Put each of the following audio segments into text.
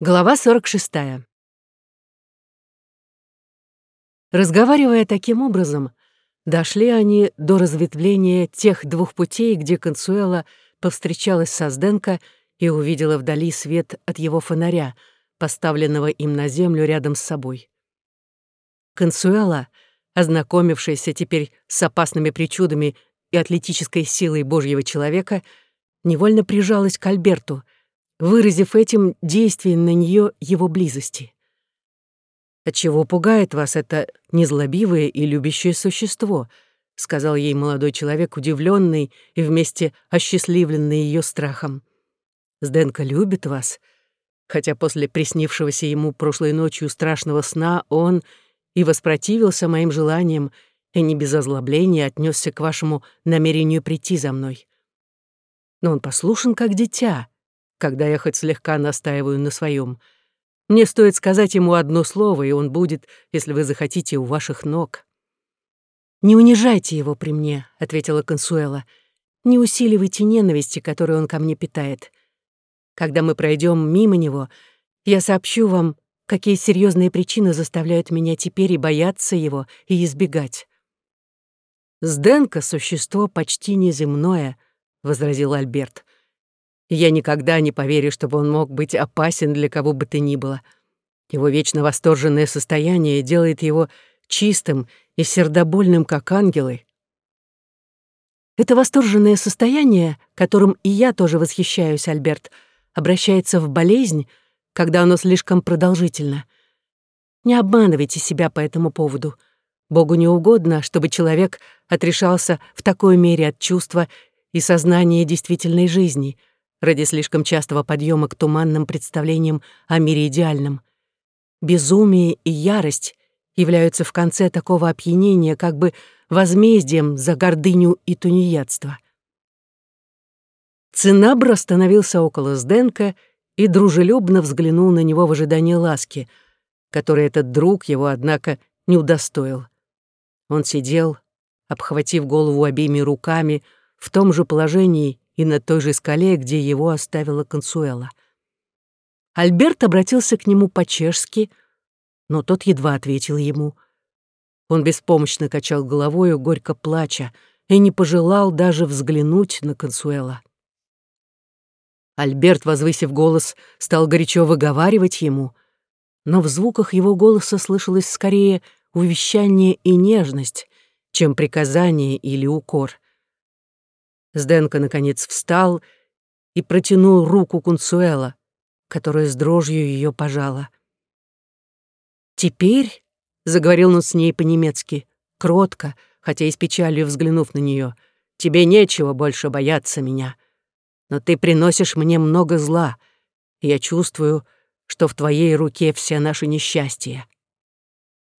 Глава 46. Разговаривая таким образом, дошли они до разветвления тех двух путей, где Консуэла повстречалась со Сденко и увидела вдали свет от его фонаря, поставленного им на землю рядом с собой. Консуэла, ознакомившаяся теперь с опасными причудами и атлетической силой Божьего человека, невольно прижалась к Альберту — выразив этим действие на нее его близости. «Отчего пугает вас это незлобивое и любящее существо?» — сказал ей молодой человек, удивленный и вместе осчастливленный ее страхом. «Сденка любит вас, хотя после приснившегося ему прошлой ночью страшного сна он и воспротивился моим желаниям и не без озлобления отнесся к вашему намерению прийти за мной. Но он послушен, как дитя, когда я хоть слегка настаиваю на своем. Мне стоит сказать ему одно слово, и он будет, если вы захотите, у ваших ног». «Не унижайте его при мне», — ответила Консуэла. «Не усиливайте ненависти, которую он ко мне питает. Когда мы пройдем мимо него, я сообщу вам, какие серьезные причины заставляют меня теперь и бояться его, и избегать». «Сденка — существо почти неземное», — возразил Альберт я никогда не поверю, чтобы он мог быть опасен для кого бы то ни было. Его вечно восторженное состояние делает его чистым и сердобольным, как ангелы. Это восторженное состояние, которым и я тоже восхищаюсь, Альберт, обращается в болезнь, когда оно слишком продолжительно. Не обманывайте себя по этому поводу. Богу не угодно, чтобы человек отрешался в такой мере от чувства и сознания действительной жизни — ради слишком частого подъема к туманным представлениям о мире идеальном. Безумие и ярость являются в конце такого опьянения как бы возмездием за гордыню и тунеядство. Цинабр остановился около Сденка и дружелюбно взглянул на него в ожидании ласки, которой этот друг его, однако, не удостоил. Он сидел, обхватив голову обеими руками, в том же положении и на той же скале, где его оставила Консуэла. Альберт обратился к нему по-чешски, но тот едва ответил ему. Он беспомощно качал головою, горько плача, и не пожелал даже взглянуть на Консуэла. Альберт, возвысив голос, стал горячо выговаривать ему, но в звуках его голоса слышалось скорее увещание и нежность, чем приказание или укор. Сденко, наконец, встал и протянул руку Кунсуэла, которая с дрожью ее пожала. «Теперь», — заговорил он с ней по-немецки, кротко, хотя и с печалью взглянув на нее, «тебе нечего больше бояться меня. Но ты приносишь мне много зла, и я чувствую, что в твоей руке все наши несчастья».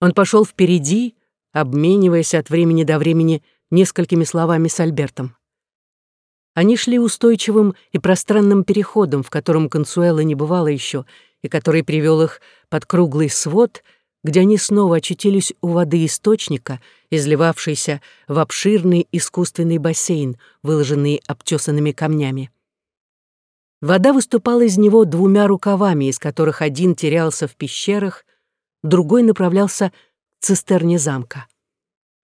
Он пошел впереди, обмениваясь от времени до времени несколькими словами с Альбертом. Они шли устойчивым и пространным переходом, в котором Консуэла не бывала еще, и который привел их под круглый свод, где они снова очутились у воды источника, изливавшейся в обширный искусственный бассейн, выложенный обтесанными камнями. Вода выступала из него двумя рукавами, из которых один терялся в пещерах, другой направлялся к цистерне замка.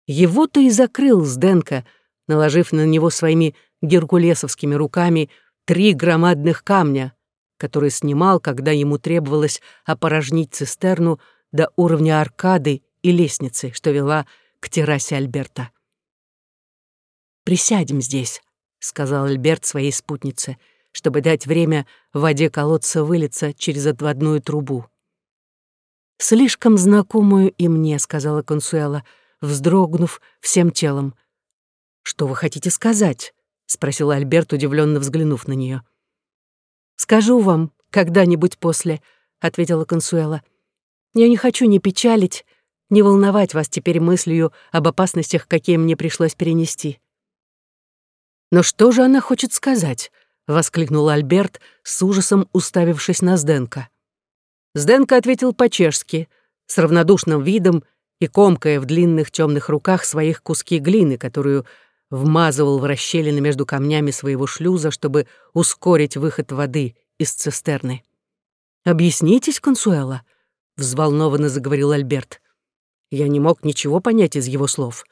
Его-то и закрыл Сденко, наложив на него своими геркулесовскими руками три громадных камня, которые снимал, когда ему требовалось опорожнить цистерну до уровня аркады и лестницы, что вела к террасе Альберта. «Присядем здесь», — сказал Альберт своей спутнице, чтобы дать время воде колодца вылиться через отводную трубу. «Слишком знакомую и мне», — сказала Консуэла, вздрогнув всем телом. «Что вы хотите сказать?» — спросил Альберт, удивленно взглянув на нее. «Скажу вам когда-нибудь после», — ответила Консуэла. «Я не хочу ни печалить, ни волновать вас теперь мыслью об опасностях, какие мне пришлось перенести». «Но что же она хочет сказать?» — воскликнул Альберт, с ужасом уставившись на Сденка. Сденка ответил по-чешски, с равнодушным видом и комкая в длинных темных руках своих куски глины, которую вмазывал в расщелины между камнями своего шлюза, чтобы ускорить выход воды из цистерны. «Объяснитесь, Консуэла», — взволнованно заговорил Альберт. Я не мог ничего понять из его слов.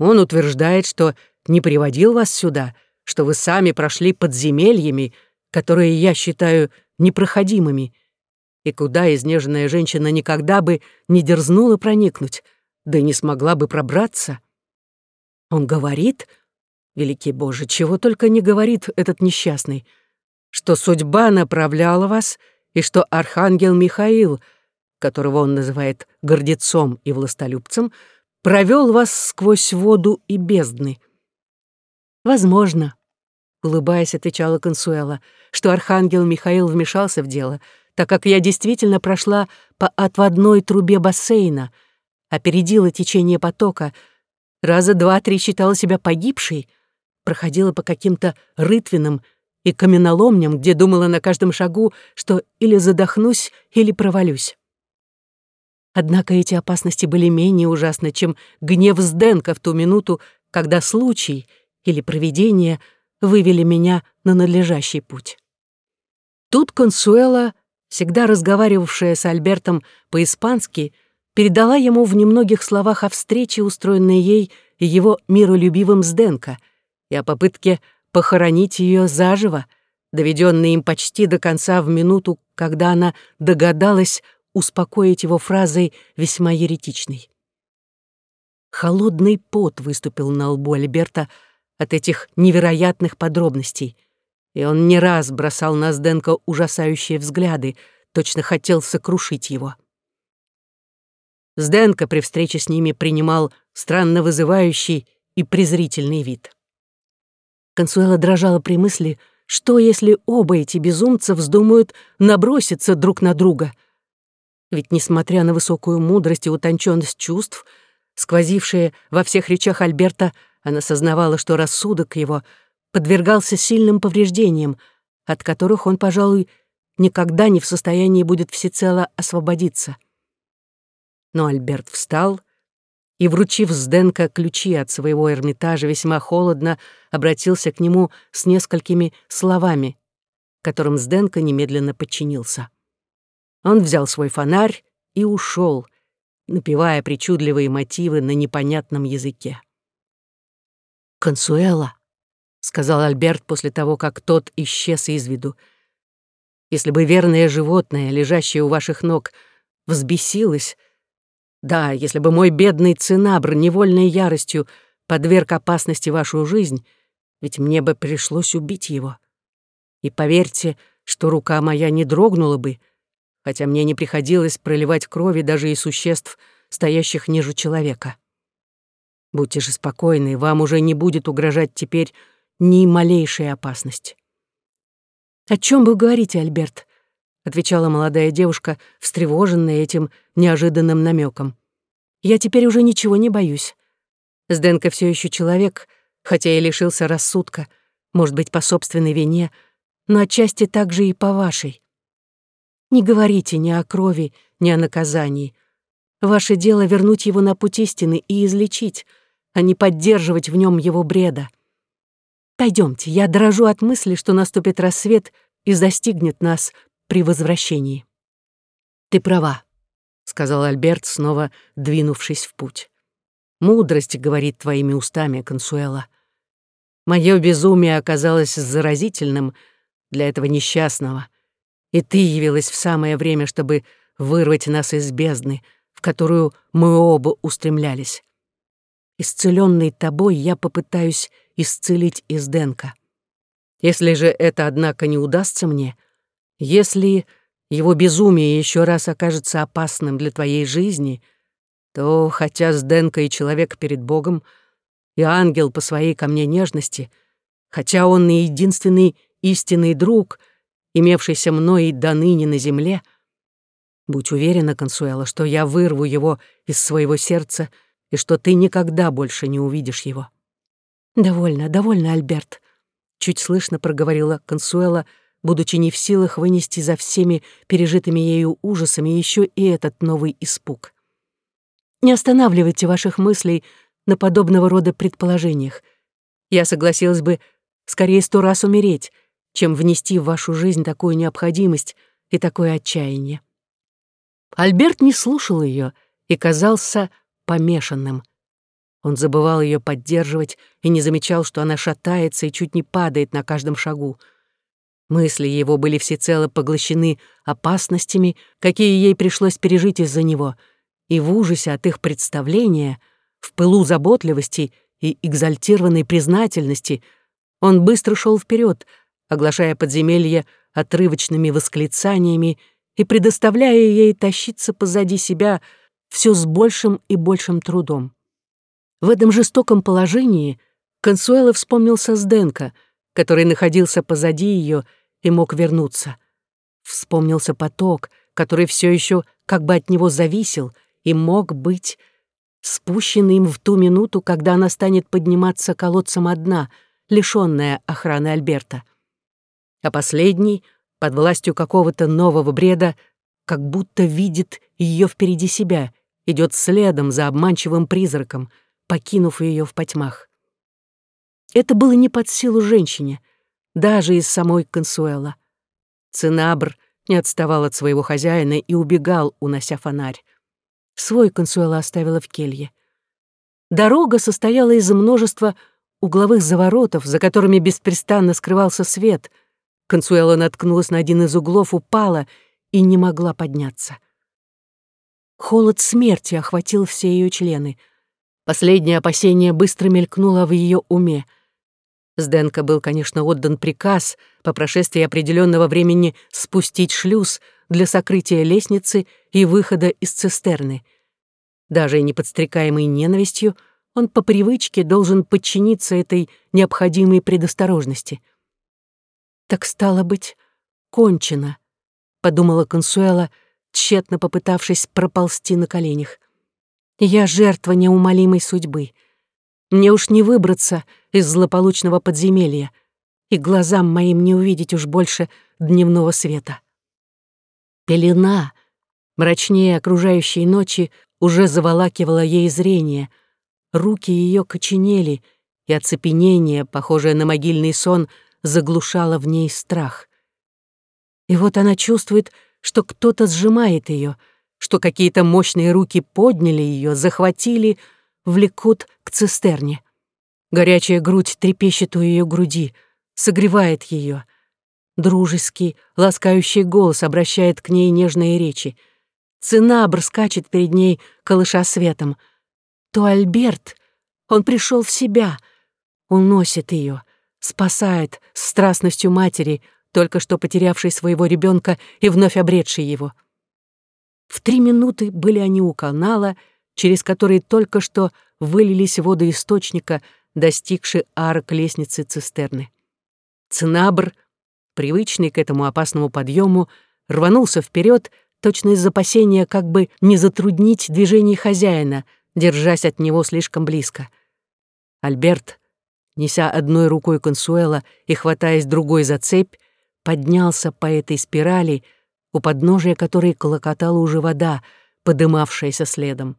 Он утверждает, что не приводил вас сюда, что вы сами прошли подземельями, которые я считаю непроходимыми, и куда изнеженная женщина никогда бы не дерзнула проникнуть, да и не смогла бы пробраться. Он говорит, великий Боже, чего только не говорит этот несчастный, что судьба направляла вас, и что архангел Михаил, которого он называет гордецом и властолюбцем, провел вас сквозь воду и бездны. Возможно, улыбаясь, отвечала Консуэла, что архангел Михаил вмешался в дело, так как я действительно прошла по отводной трубе бассейна, опередила течение потока, раза два-три считала себя погибшей, проходила по каким-то рытвинам и каменоломням, где думала на каждом шагу, что или задохнусь, или провалюсь. Однако эти опасности были менее ужасны, чем гнев Сденка в ту минуту, когда случай или провидение вывели меня на надлежащий путь. Тут Консуэла, всегда разговаривавшая с Альбертом по-испански, передала ему в немногих словах о встрече, устроенной ей и его миролюбивым Сденко, и о попытке похоронить ее заживо, доведенной им почти до конца в минуту, когда она догадалась успокоить его фразой весьма еретичной. Холодный пот выступил на лбу Альберта от этих невероятных подробностей, и он не раз бросал на Сденко ужасающие взгляды, точно хотел сокрушить его. Сденко при встрече с ними принимал странно вызывающий и презрительный вид. Консуэла дрожала при мысли, что если оба эти безумца вздумают наброситься друг на друга — ведь, несмотря на высокую мудрость и утонченность чувств, сквозившие во всех речах Альберта, она сознавала, что рассудок его подвергался сильным повреждениям, от которых он, пожалуй, никогда не в состоянии будет всецело освободиться. Но Альберт встал и, вручив Сденко ключи от своего Эрмитажа, весьма холодно обратился к нему с несколькими словами, которым Сденко немедленно подчинился. Он взял свой фонарь и ушел, напевая причудливые мотивы на непонятном языке. «Консуэла», — сказал Альберт после того, как тот исчез из виду, «если бы верное животное, лежащее у ваших ног, взбесилось, да, если бы мой бедный цинабр невольной яростью подверг опасности вашу жизнь, ведь мне бы пришлось убить его. И поверьте, что рука моя не дрогнула бы, хотя мне не приходилось проливать крови даже и существ, стоящих ниже человека. Будьте же спокойны, вам уже не будет угрожать теперь ни малейшая опасность. «О чем вы говорите, Альберт?» — отвечала молодая девушка, встревоженная этим неожиданным намеком. «Я теперь уже ничего не боюсь. Сденко все еще человек, хотя и лишился рассудка, может быть, по собственной вине, но отчасти также и по вашей. Не говорите ни о крови, ни о наказании. Ваше дело вернуть его на путь истины и излечить, а не поддерживать в нем его бреда. Пойдемте, я дрожу от мысли, что наступит рассвет и застигнет нас при возвращении. Ты права, сказал Альберт, снова двинувшись в путь. Мудрость говорит твоими устами, Консуэла. Мое безумие оказалось заразительным для этого несчастного — и ты явилась в самое время, чтобы вырвать нас из бездны, в которую мы оба устремлялись. Исцеленный тобой я попытаюсь исцелить Изденка. Если же это, однако, не удастся мне, если его безумие еще раз окажется опасным для твоей жизни, то, хотя Сденка и человек перед Богом, и ангел по своей ко мне нежности, хотя он и единственный истинный друг — имевшийся мной до ныне на земле, будь уверена, Консуэла, что я вырву его из своего сердца и что ты никогда больше не увидишь его. «Довольно, довольно, Альберт», — чуть слышно проговорила Консуэла, будучи не в силах вынести за всеми пережитыми ею ужасами еще и этот новый испуг. «Не останавливайте ваших мыслей на подобного рода предположениях. Я согласилась бы скорее сто раз умереть, чем внести в вашу жизнь такую необходимость, и такое отчаяние. Альберт не слушал ее и казался помешанным. Он забывал ее поддерживать и не замечал, что она шатается и чуть не падает на каждом шагу. Мысли его были всецело поглощены опасностями, какие ей пришлось пережить из-за него, и в ужасе от их представления, в пылу заботливости и экзальтированной признательности он быстро шел вперед, оглашая подземелье отрывочными восклицаниями и предоставляя ей тащиться позади себя все с большим и большим трудом. В этом жестоком положении Консуэла вспомнился Сденко, который находился позади ее и мог вернуться. Вспомнился поток, который все еще как бы от него зависел и мог быть спущен им в ту минуту, когда она станет подниматься колодцем одна, лишенная охраны Альберта. А последний, под властью какого-то нового бреда, как будто видит ее впереди себя, идет следом за обманчивым призраком, покинув ее в потьмах. Это было не под силу женщине, даже из самой Консуэла. Цинабр не отставал от своего хозяина и убегал, унося фонарь. Свой Консуэла оставила в келье. Дорога состояла из множества угловых заворотов, за которыми беспрестанно скрывался свет. Консуэла наткнулась на один из углов, упала и не могла подняться. Холод смерти охватил все ее члены. Последнее опасение быстро мелькнуло в ее уме. Сденко был, конечно, отдан приказ по прошествии определенного времени спустить шлюз для сокрытия лестницы и выхода из цистерны. Даже не подстрекаемый ненавистью, он по привычке должен подчиниться этой необходимой предосторожности. «Так стало быть, кончено», — подумала Консуэла, тщетно попытавшись проползти на коленях. «Я жертва неумолимой судьбы. Мне уж не выбраться из злополучного подземелья, и глазам моим не увидеть уж больше дневного света». Пелена, мрачнее окружающей ночи, уже заволакивала ей зрение. Руки ее коченели, и оцепенение, похожее на могильный сон, заглушало в ней страх. И вот она чувствует, что кто-то сжимает ее, что какие-то мощные руки подняли ее, захватили, влекут к цистерне. Горячая грудь трепещет у ее груди, согревает ее. Дружеский, ласкающий голос обращает к ней нежные речи. Цинабр скачет перед ней, колыша светом. То Альберт, он пришел в себя, уносит ее, спасает с страстностью матери, только что потерявшей своего ребенка и вновь обретшей его. В три минуты были они у канала, через который только что вылились воды источника, достигшие арок лестницы цистерны. Цинабр, привычный к этому опасному подъему, рванулся вперед, точно из опасения как бы не затруднить движение хозяина, держась от него слишком близко. Альберт, неся одной рукой консуэла и хватаясь другой за цепь, поднялся по этой спирали, у подножия которой колокотала уже вода, подымавшаяся следом.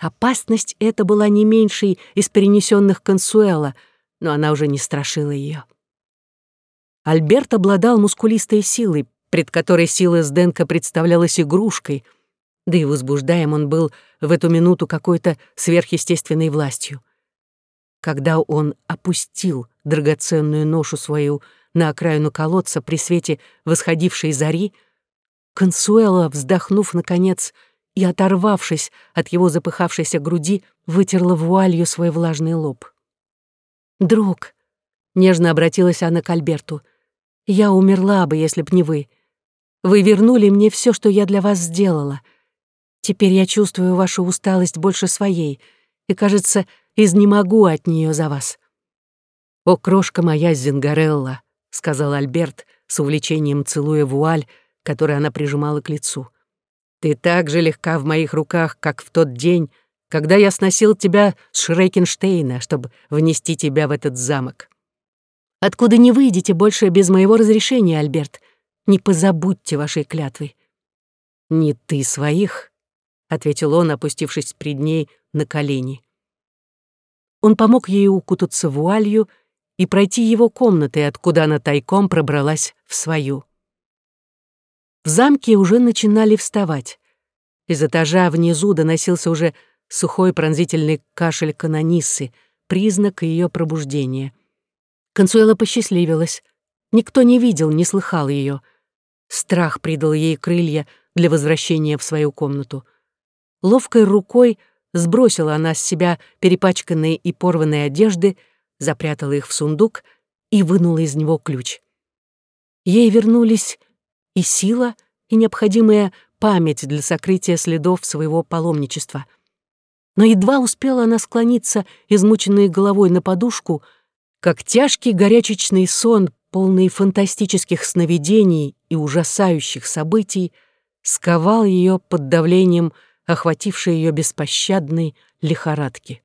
Опасность эта была не меньшей из перенесенных Консуэла, но она уже не страшила ее. Альберт обладал мускулистой силой, пред которой сила Сденка представлялась игрушкой, да и возбуждаем он был в эту минуту какой-то сверхъестественной властью. Когда он опустил драгоценную ношу свою на окраину колодца при свете восходившей зари, Консуэла, вздохнув, наконец, и, оторвавшись от его запыхавшейся груди, вытерла вуалью свой влажный лоб. «Друг», — нежно обратилась она к Альберту, — «я умерла бы, если б не вы. Вы вернули мне все, что я для вас сделала. Теперь я чувствую вашу усталость больше своей и, кажется, изнемогу от нее за вас». «О, крошка моя Зингарелла», — сказал Альберт, с увлечением целуя вуаль, которую она прижимала к лицу. «Ты так же легка в моих руках, как в тот день, когда я сносил тебя с Шрекенштейна, чтобы внести тебя в этот замок. Откуда не выйдете больше без моего разрешения, Альберт? Не позабудьте вашей клятвы». «Не ты своих», — ответил он, опустившись пред ней на колени. Он помог ей укутаться вуалью, — и пройти его комнаты, откуда она тайком пробралась в свою. В замке уже начинали вставать. Из этажа внизу доносился уже сухой пронзительный кашель канониссы, признак ее пробуждения. Консуэла посчастливилась. Никто не видел, не слыхал ее. Страх придал ей крылья для возвращения в свою комнату. Ловкой рукой сбросила она с себя перепачканные и порванные одежды, запрятала их в сундук и вынула из него ключ. Ей вернулись и сила, и необходимая память для сокрытия следов своего паломничества. Но едва успела она склониться, измученной головой на подушку, как тяжкий горячечный сон, полный фантастических сновидений и ужасающих событий, сковал ее под давлением охватившей ее беспощадной лихорадки.